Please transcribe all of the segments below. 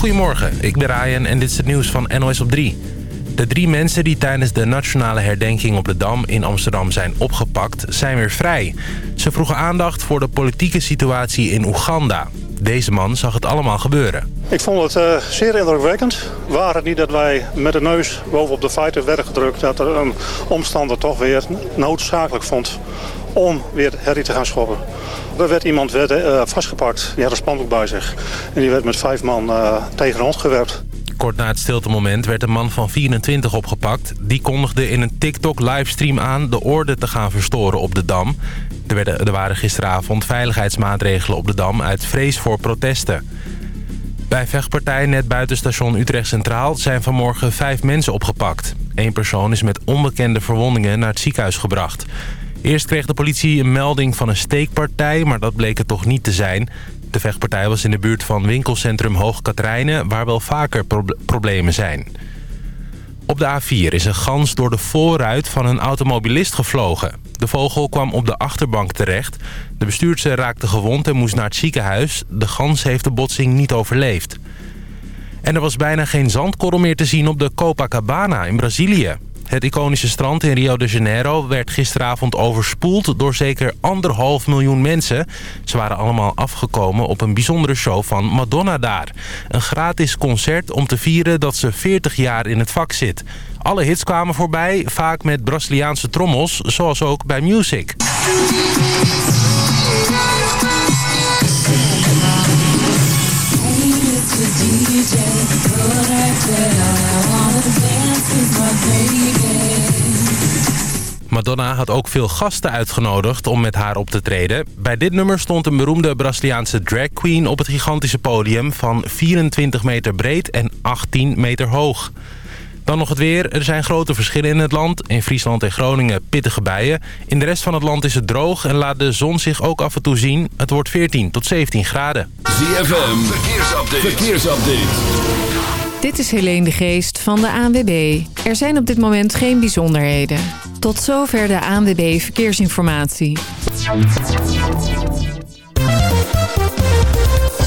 Goedemorgen, ik ben Ryan en dit is het nieuws van NOS op 3. De drie mensen die tijdens de nationale herdenking op de Dam in Amsterdam zijn opgepakt, zijn weer vrij. Ze vroegen aandacht voor de politieke situatie in Oeganda. Deze man zag het allemaal gebeuren. Ik vond het uh, zeer indrukwekkend. Waar het niet dat wij met de neus bovenop de feiten werden gedrukt... dat er een omstander toch weer noodzakelijk vond om weer herrie te gaan schoppen. Er werd iemand uh, vastgepakt, die had een spandoek bij zich. En die werd met vijf man uh, tegen ons gewerpt. Kort na het stiltemoment werd een man van 24 opgepakt. Die kondigde in een TikTok-livestream aan de orde te gaan verstoren op de Dam. Er, werden, er waren gisteravond veiligheidsmaatregelen op de Dam uit vrees voor protesten. Bij vechtpartij net buiten station Utrecht Centraal zijn vanmorgen vijf mensen opgepakt. Eén persoon is met onbekende verwondingen naar het ziekenhuis gebracht. Eerst kreeg de politie een melding van een steekpartij, maar dat bleek het toch niet te zijn. De vechtpartij was in de buurt van winkelcentrum Hoog Katrijnen... waar wel vaker problemen zijn. Op de A4 is een gans door de voorruit van een automobilist gevlogen. De vogel kwam op de achterbank terecht. De bestuurder raakte gewond en moest naar het ziekenhuis. De gans heeft de botsing niet overleefd. En er was bijna geen zandkorrel meer te zien op de Copacabana in Brazilië. Het iconische strand in Rio de Janeiro werd gisteravond overspoeld door zeker anderhalf miljoen mensen. Ze waren allemaal afgekomen op een bijzondere show van Madonna daar. Een gratis concert om te vieren dat ze 40 jaar in het vak zit. Alle hits kwamen voorbij, vaak met Braziliaanse trommels, zoals ook bij Music. Madonna had ook veel gasten uitgenodigd om met haar op te treden. Bij dit nummer stond een beroemde Braziliaanse drag queen op het gigantische podium van 24 meter breed en 18 meter hoog. Dan nog het weer. Er zijn grote verschillen in het land. In Friesland en Groningen pittige buien. In de rest van het land is het droog en laat de zon zich ook af en toe zien. Het wordt 14 tot 17 graden. ZFM, verkeersupdate. verkeersupdate. Dit is Helene de Geest van de ANWB. Er zijn op dit moment geen bijzonderheden. Tot zover de ANWB Verkeersinformatie.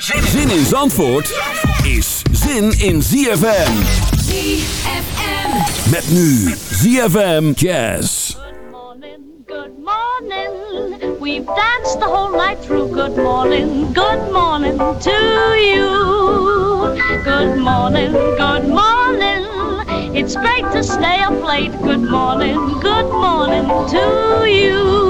Zin in Zandvoort is zin in ZFM. ZFM. Met nu ZFM Jazz. Good morning. Good morning. We've danced the whole night through. Good morning, good morning to you. Good morning, good morning. It's great to stay up late. Good morning, good morning to you.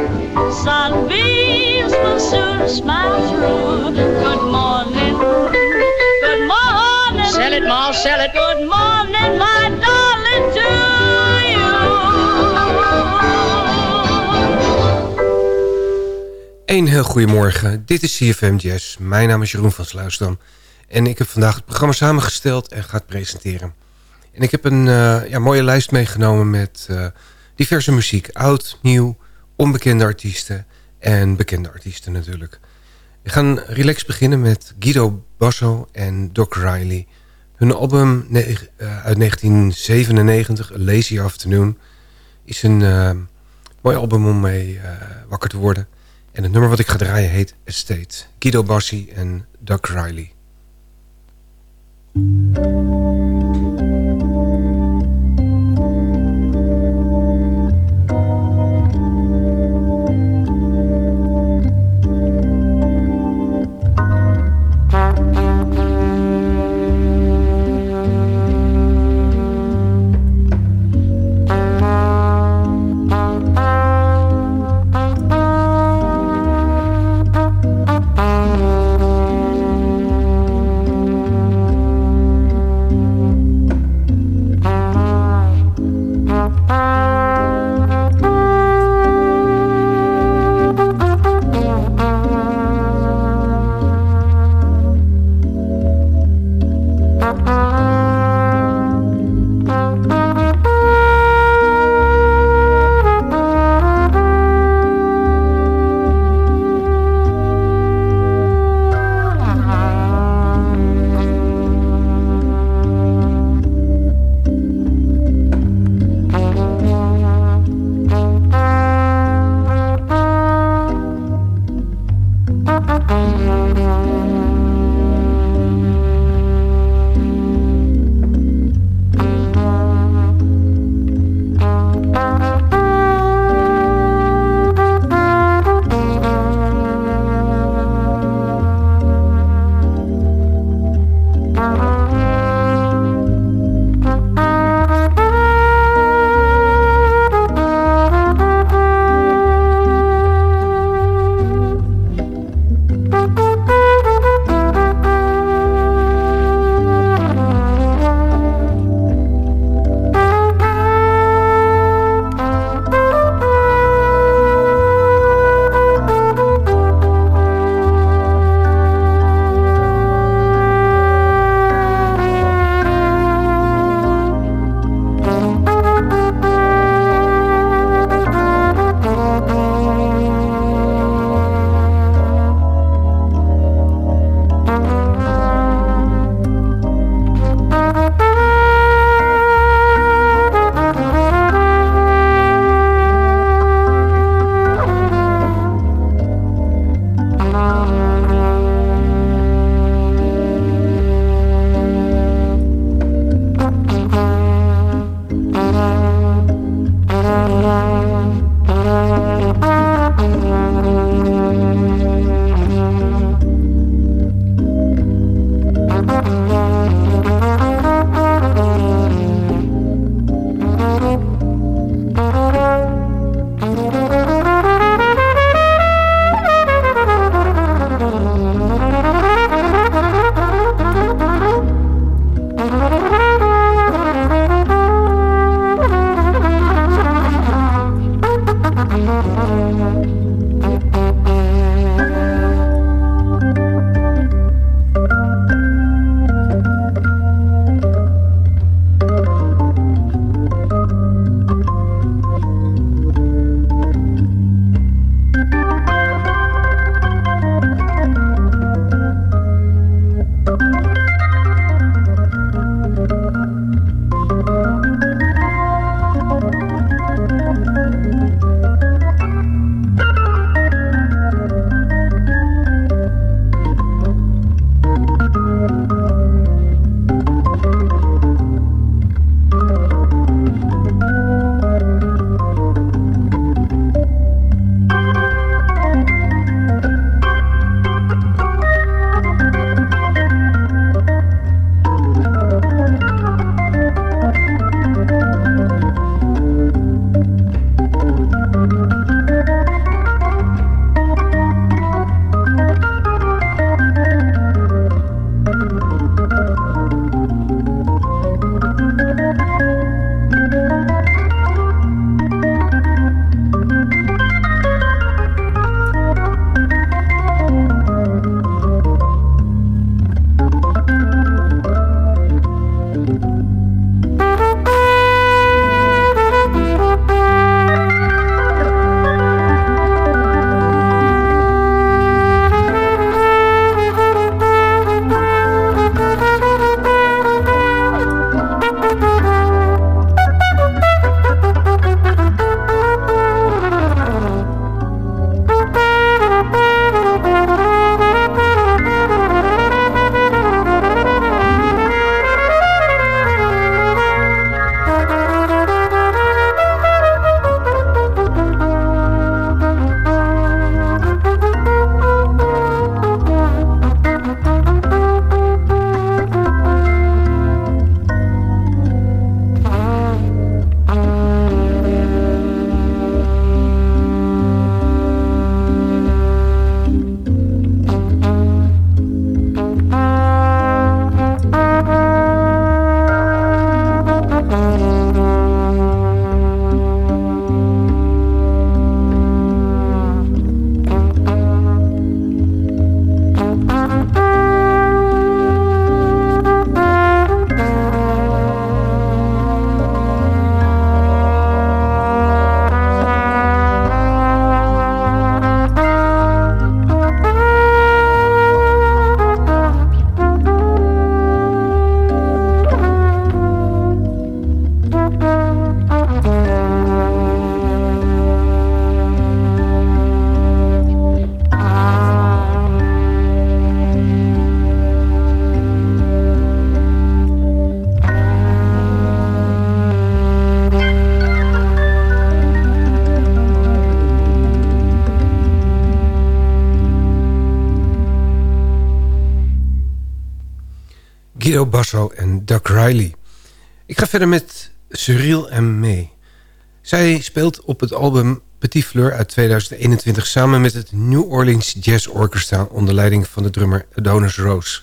Sunbeams will soon smile through. Good morning. Good morning. Sell it, Ma, sell it. Good morning, my darling, to you. Een heel goedemorgen, dit is CFM Jazz. Mijn naam is Jeroen van Sluisdam. En ik heb vandaag het programma samengesteld en ga het presenteren. En ik heb een uh, ja, mooie lijst meegenomen met uh, diverse muziek. Oud, nieuw, onbekende artiesten en bekende artiesten natuurlijk. We gaan relax beginnen met Guido Basso en Doc Riley. Hun album uh, uit 1997, A Lazy Afternoon, is een mooi album om mee wakker te worden. En het nummer wat ik ga draaien heet Estate. Guido Bassi en Doug Riley. Basso en Doug Riley. Ik ga verder met Cyril en May. Zij speelt op het album Petit Fleur uit 2021... samen met het New Orleans Jazz Orchestra... onder leiding van de drummer Adonis Rose.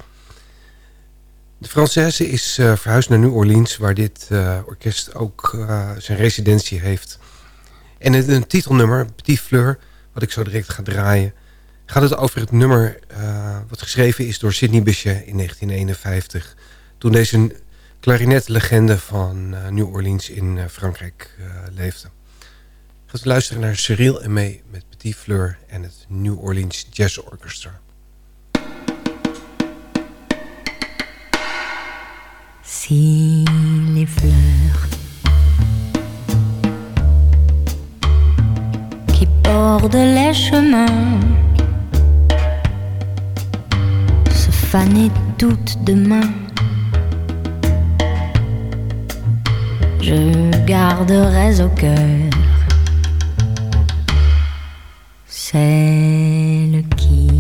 De Française is uh, verhuisd naar New Orleans... waar dit uh, orkest ook uh, zijn residentie heeft. En in een titelnummer, Petit Fleur... wat ik zo direct ga draaien... gaat het over het nummer wat geschreven is door Sidney Bechet in 1951... toen deze klarinetlegende van New Orleans in Frankrijk leefde. Gaat luisteren naar Cyril en mee met Petit Fleur en het New Orleans Jazz Orchestra. Si les fleurs qui bordent les chemins se fanaient toutes demain, je garderai au cœur celle qui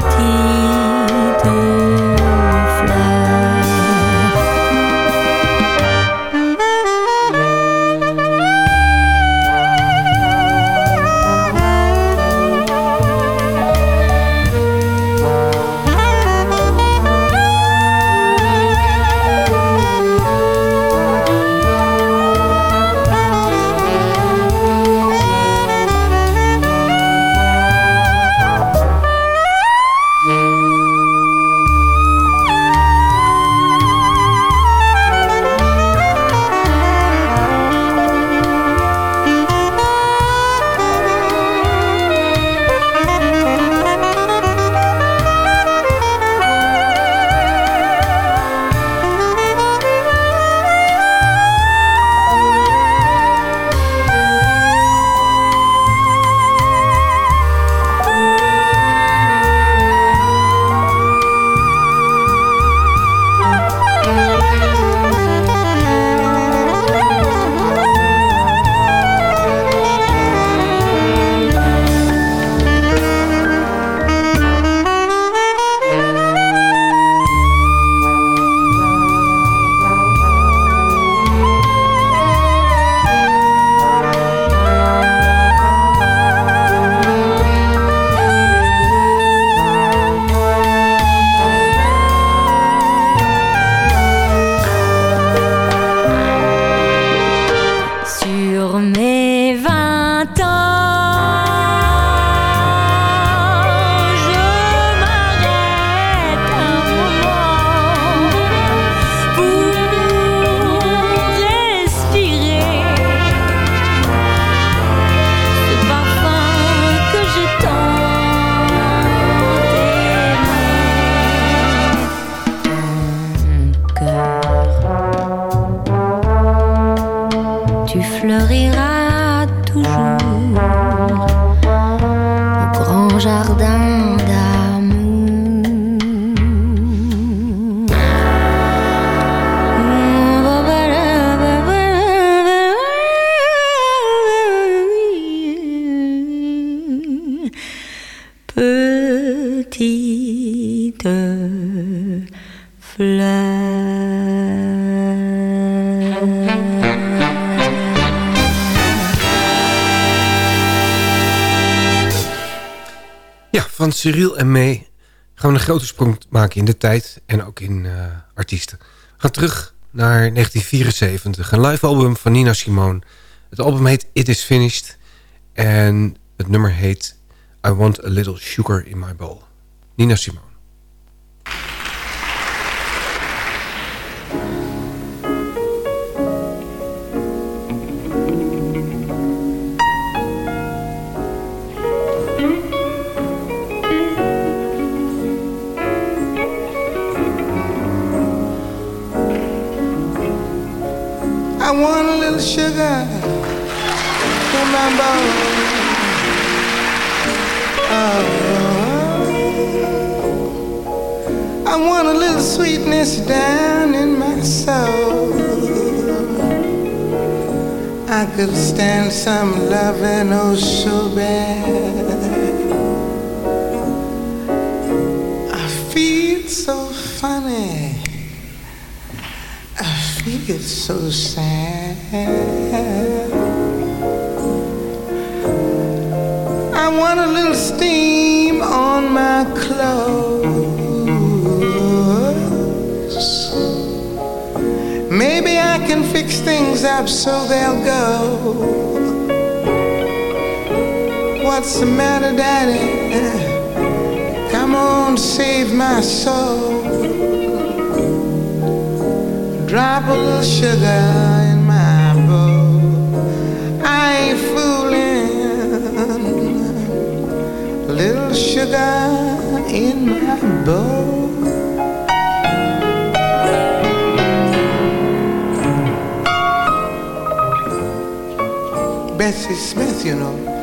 the. Cyril en May gaan we een grote sprong maken in de tijd en ook in eh, artiesten. We gaan terug naar 1974, een live album van Nina Simone. Het album heet It Is Finished en het nummer heet I Want A Little Sugar In My Bowl. Nina Simone. Little sweetness down in my soul. I could stand some loving oh so bad. I feel so funny. I feel so sad. I want a little steam up so they'll go. What's the matter, Daddy? Come on, save my soul. Drop a little sugar in my bowl. I ain't fooling. A Little sugar in my bowl. Bessie Smith, you know.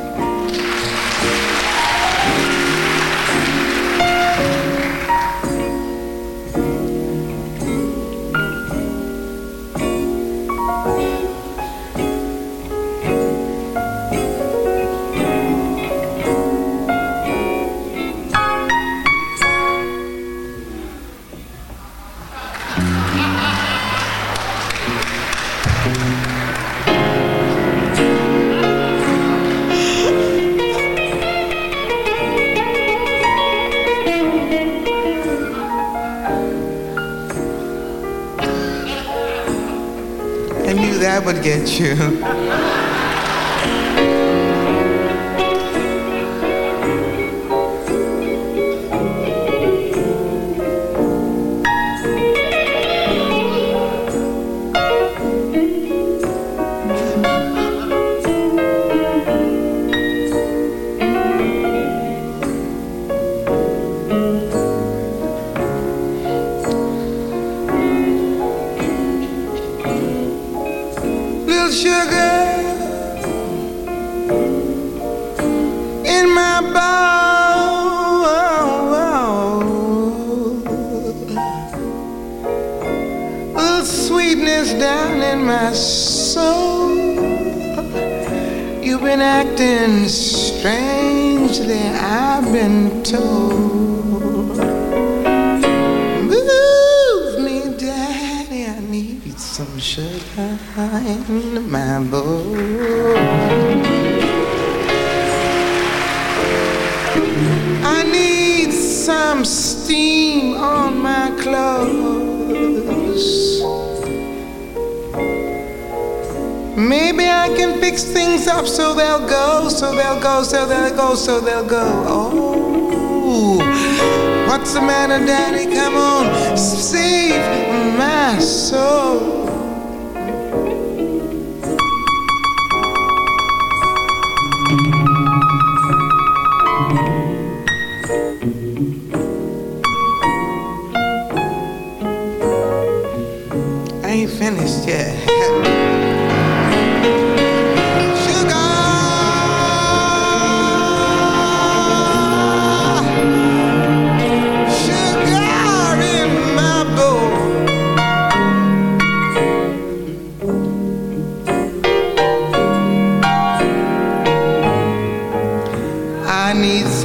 Get you. Up so they'll go, so they'll go, so they'll go, so they'll go. Oh, what's the matter, Daddy? Come on, save my soul.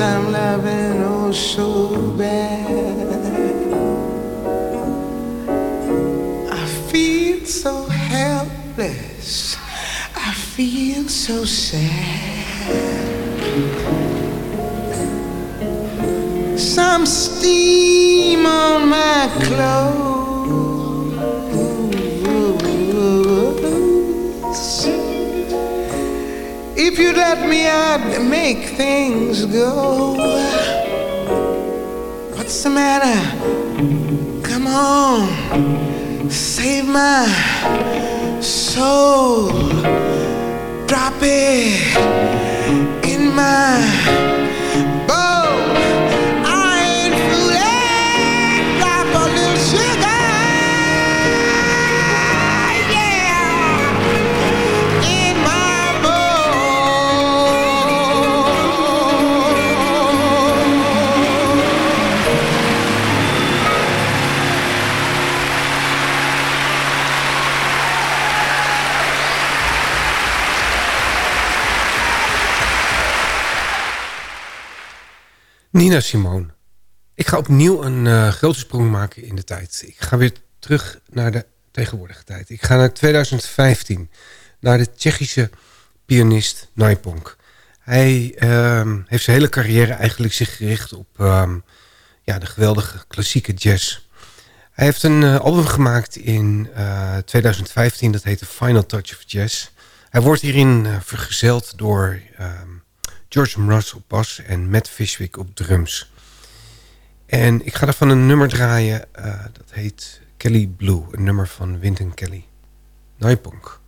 Some loving oh so bad. I feel so helpless. I feel so sad. Some steam on my clothes. If you'd let me, I'd make things go. What's the matter? Come on, save my soul. Drop it in my Nina Simone. Ik ga opnieuw een eh, grote sprong maken in de tijd. Ik ga weer terug naar de tegenwoordige tijd. Ik ga naar 2015. Naar de Tsjechische pianist Naiponk. Hij ehm, heeft zijn hele carrière eigenlijk zich gericht op ehm, ja, de geweldige klassieke jazz. Hij heeft een eh, album gemaakt in eh, 2015. Dat heet The Final Touch of Jazz. Hij wordt hierin eh, vergezeld door... George Mraz op bas en Matt Fishwick op drums. En ik ga daarvan een nummer draaien, eh, dat heet Kelly Blue. Een nummer van Wynton Kelly. Naiponk.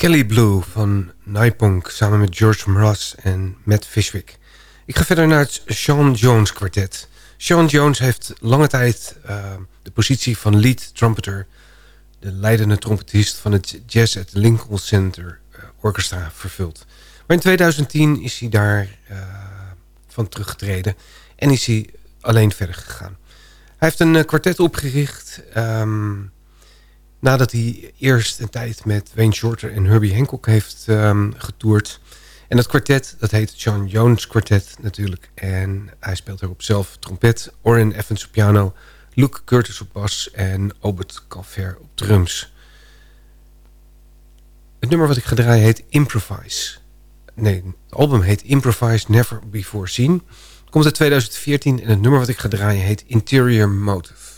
Kelly Blue van Naipunk samen met George Mraz en Matt Fishwick. Ik ga verder naar het Sean Jones kwartet. Sean Jones heeft lange tijd uh, de positie van lead trumpeter... de leidende trompetist van het Jazz at Lincoln Center uh, Orchestra vervuld. Maar in 2010 is hij daar uh, van teruggetreden en is hij alleen verder gegaan. Hij heeft een kwartet opgericht... Um, nadat hij eerst een tijd met Wayne Shorter en Herbie Hancock heeft um, getoerd. En dat kwartet, dat heet John Jones Quartet natuurlijk. En hij speelt erop zelf trompet, Orrin Evans op piano... Luke Curtis op bas en Obert Calver op drums. Het nummer wat ik ga draaien heet Improvise. Nee, het album heet Improvise Never Before Seen. Komt uit 2014 en het nummer wat ik ga draaien heet Interior Motive.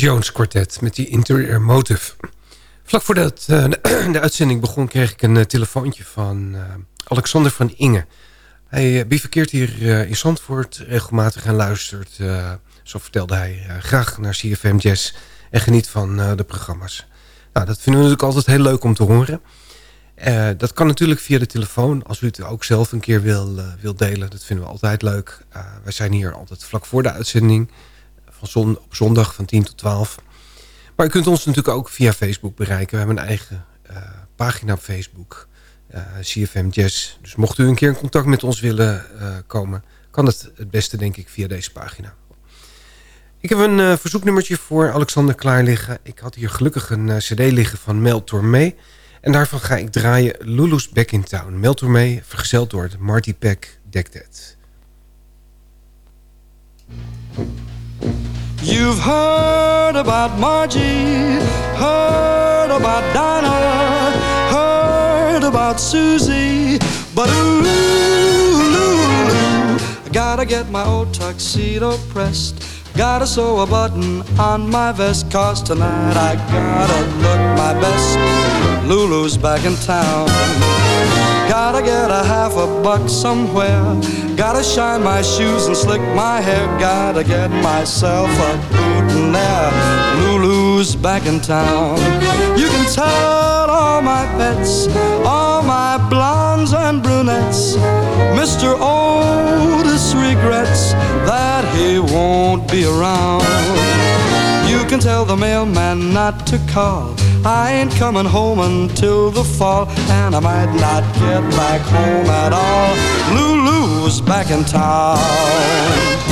Jones Quartet met die Interior Motive. Vlak voordat uh, de uitzending begon kreeg ik een uh, telefoontje van uh, Alexander van Inge. Hij bivakkeert hier in Zandvoort regelmatig en luistert, zo vertelde hij, graag naar CFM Jazz en geniet van de programma's. Nou, dat vinden we natuurlijk altijd heel leuk om te horen. dat kan natuurlijk via de telefoon, als u het ook zelf een keer wil, wil delen. Dat vinden we altijd leuk. wij zijn hier altijd vlak voor de uitzending op zondag van 10 tot 12. Maar u kunt ons natuurlijk ook via Facebook bereiken. We hebben een eigen uh, pagina op Facebook, uh, eh, CFM Jazz. Dus mocht u een keer in contact met ons willen uh, komen... kan het het beste denk ik via deze pagina. Ik heb een verzoeknummertje voor Alexander klaar liggen. Ik had hier gelukkig een cd liggen van Mel Tormé. En daarvan ga ik draaien Lulu's Back in Town. Mel Tormé, vergezeld door Marty Peck, Deck. You've heard about Margie, heard about Dinah, heard about Susie, but ooh, ooh, ooh, I gotta get my old tuxedo pressed. Gotta sew a button on my vest, cause tonight I gotta look my best. Lulu's back in town. Gotta get a half a buck somewhere. Gotta shine my shoes and slick my hair. Gotta get myself a there. Lulu's back in town. You can tell all my pets, all my blondes and brunettes. Mr. Otis regrets that he won't be around. You can tell the mailman not to call I ain't coming home until the fall, and I might not get back home at all. Lulu's back in town.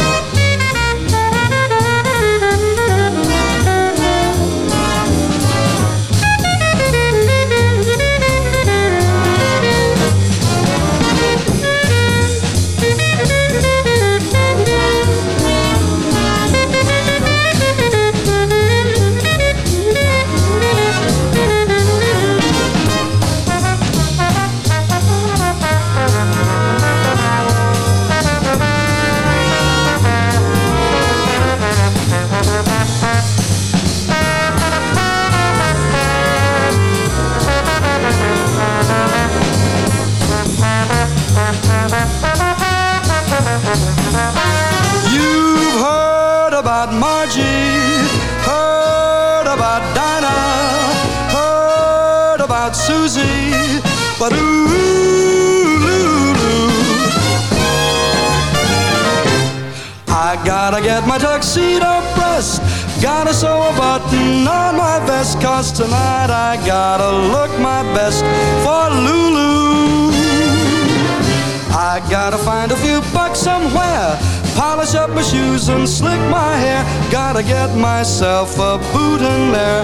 And slick my hair. Gotta get myself a boot in there.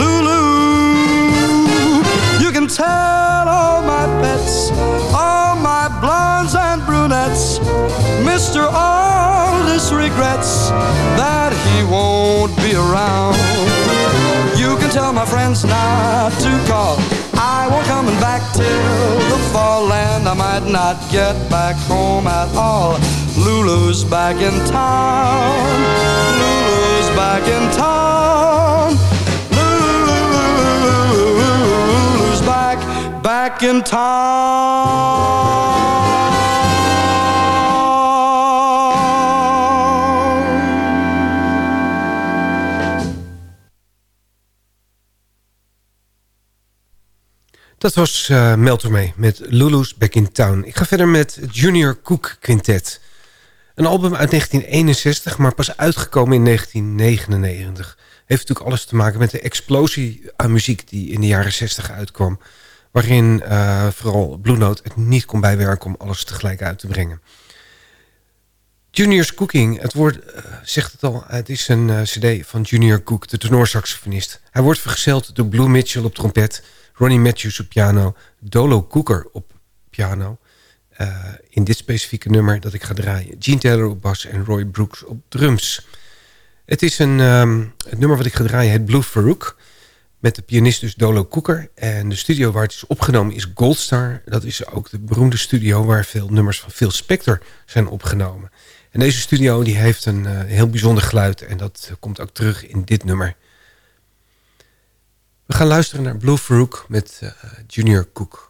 Lulu. You can tell all my pets, all my blondes and brunettes. Mr. Aldous regrets that he won't be around. You can tell my friends not to call. I won't coming back till the fall, and I might not get back home at all. Lulu's back in town. Lulu's back in town. Lulu's back, back in town. Dat was uh, Mel met Lulu's Back in Town. Ik ga verder met Junior Cook Quintet. Een album uit 1961, maar pas uitgekomen in 1999. Heeft natuurlijk alles te maken met de explosie aan muziek die in de jaren 60 uitkwam. Waarin uh, vooral Blue Note het niet kon bijwerken om alles tegelijk uit te brengen. Junior's Cooking, het woord uh, zegt het al, het is een cd van Junior Cook, de tenorsaxofonist. Hij wordt vergezeld door Blue Mitchell op trompet... Ronnie Matthews op piano, Dolo Cooker op piano. Uh, in dit specifieke nummer dat ik ga draaien. Gene Taylor op bas en Roy Brooks op drums. Het is een um, het nummer wat ik ga draaien, het Blue Farouk. Met de pianist dus Dolo Cooker. En de studio waar het is opgenomen is Goldstar. Dat is ook de beroemde studio waar veel nummers van Phil Spector zijn opgenomen. En deze studio die heeft een eh, heel bijzonder geluid. En dat komt ook terug in dit nummer. We gaan luisteren naar Blue Farouk met uh, Junior Cook.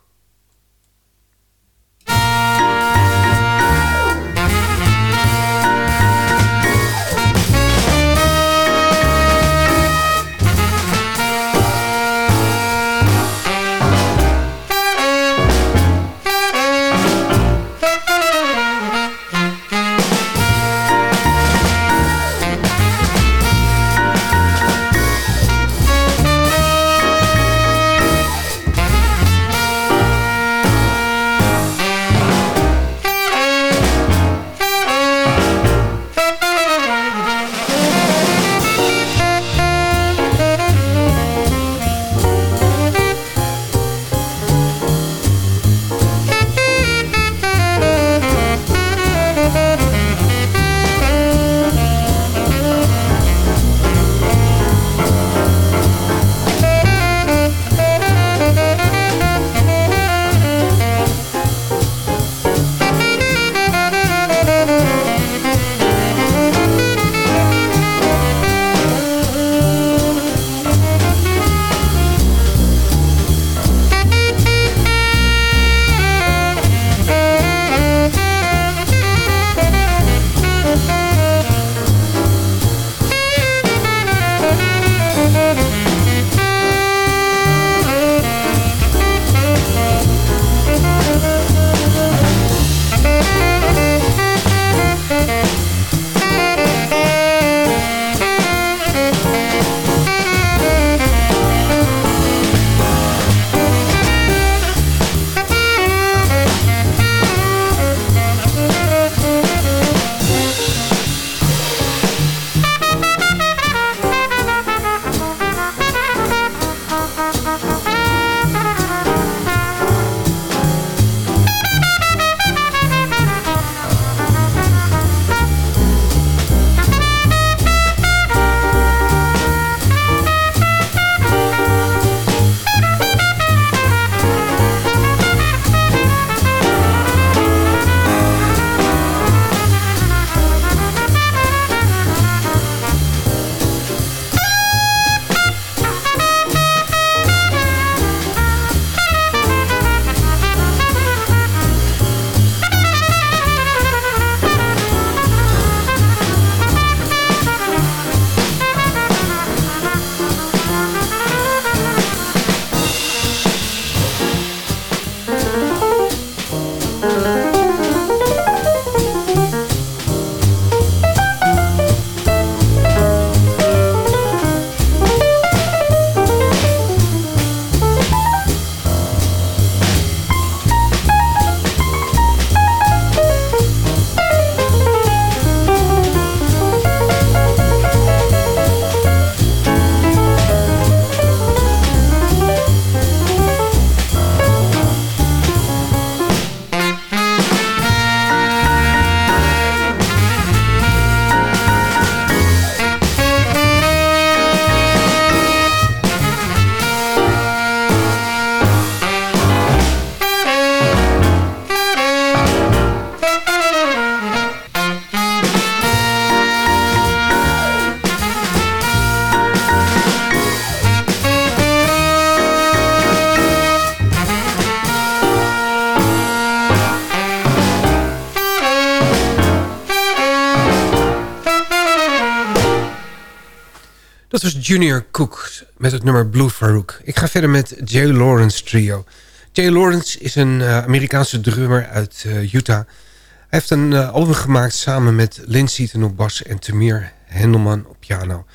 Dat was Junior Cook met het nummer Blue Farouk. Ik ga verder met Jay Lawrence Trio. Jay Lawrence is een uh, Amerikaanse drummer uit uh, Utah. Hij heeft een uh, album gemaakt samen met Lindsey op bas en Tamir Hendelman op piano.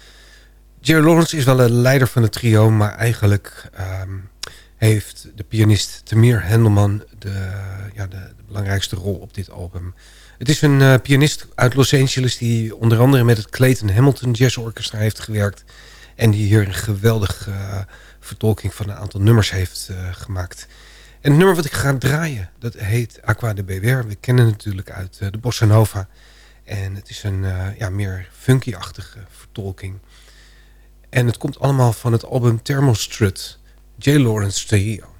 Jay Lawrence is wel een leider van het trio, maar eigenlijk um, heeft de pianist Tamir Hendelman de, ja, de, de belangrijkste rol op dit album. Het is een uh, pianist uit Los Angeles die onder andere met het Clayton Hamilton Jazz Orchestra heeft gewerkt. En die hier een geweldige uh, vertolking van een aantal nummers heeft uh, gemaakt. En het nummer wat ik ga draaien, dat heet Aqua de Bewer. We kennen het natuurlijk uit de Bossa Nova. En het is een ja, meer funky-achtige vertolking. En het komt allemaal van het album Thermostrut, J. Lawrence Trio.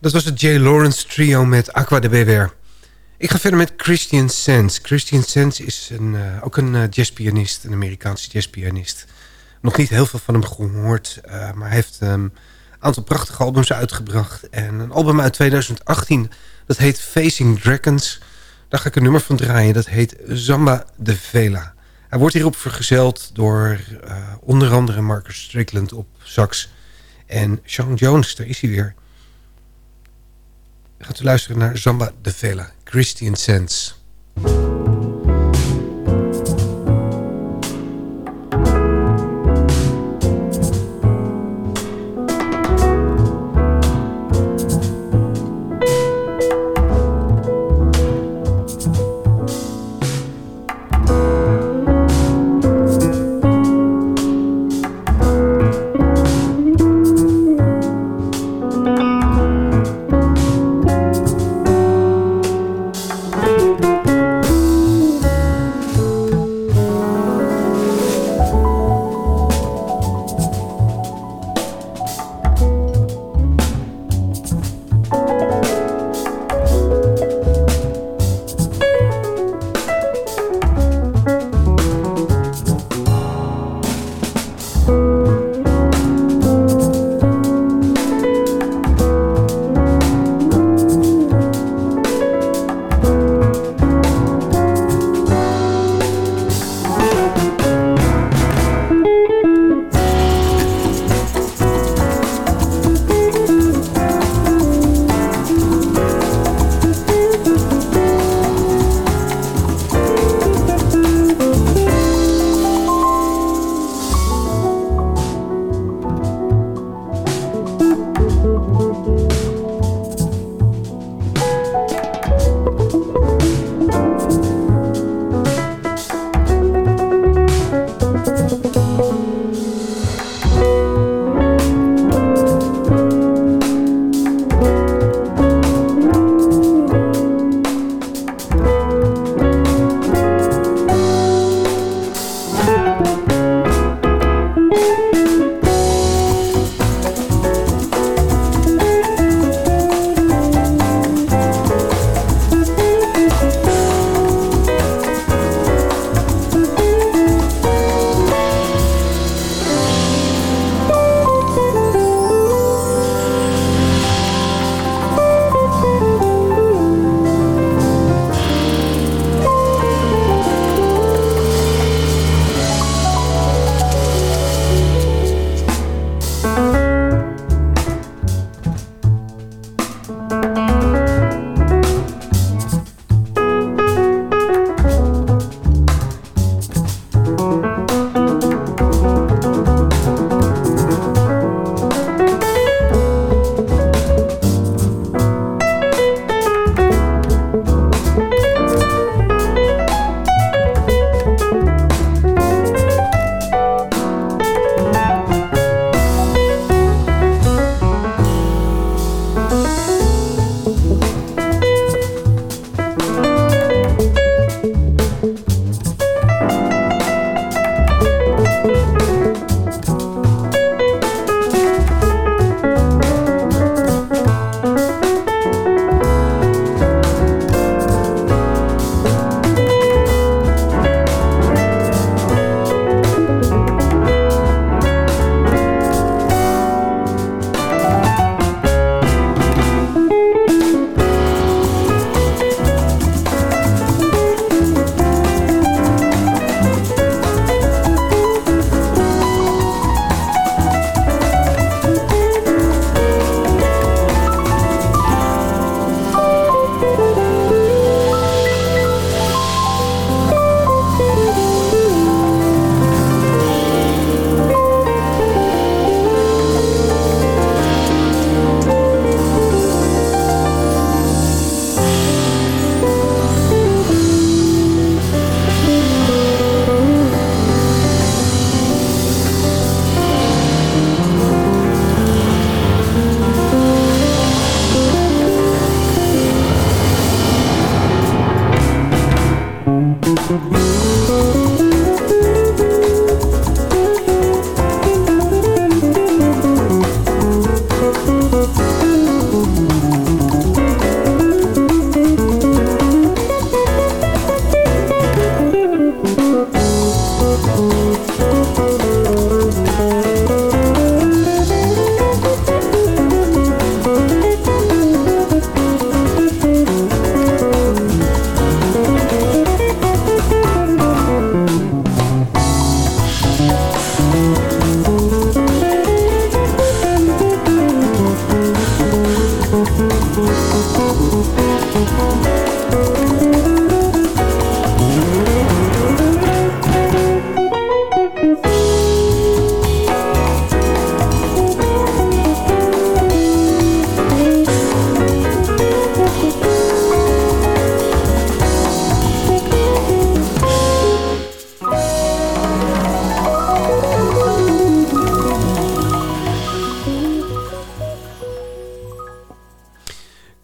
Dat was het Jay Lawrence trio met Aqua de Beber. Ik ga verder met Christian Sands. Christian Sands is een, uh, ook een uh, jazzpianist, een Amerikaanse jazzpianist. Nog niet heel veel van hem gehoord, uh, maar hij heeft um, een aantal prachtige albums uitgebracht. En een album uit 2018, dat heet Facing Dragons. Daar ga ik een nummer van draaien, dat heet Zamba de Vela. Hij wordt hierop vergezeld door onder andere Marcus Strickland op sax... En Sean Jones, daar is hij weer. Gaat u luisteren naar Zamba de Vela, Christian Sense.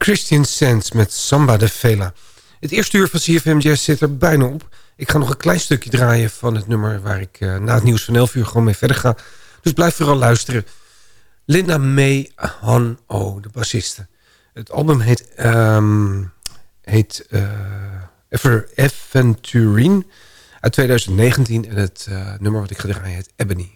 Christian Sands met Samba de Vela. Het eerste uur van CFM Jazz zit er bijna op. Ik ga nog een klein stukje draaien van het nummer... waar ik uh, na het nieuws van 11 uur gewoon mee verder ga. Dus blijf vooral luisteren. Linda May Han O, de bassiste. Het album heet, um, heet uh, Aventurine uit 2019. En het uh, nummer wat ik ga draaien heet Ebony.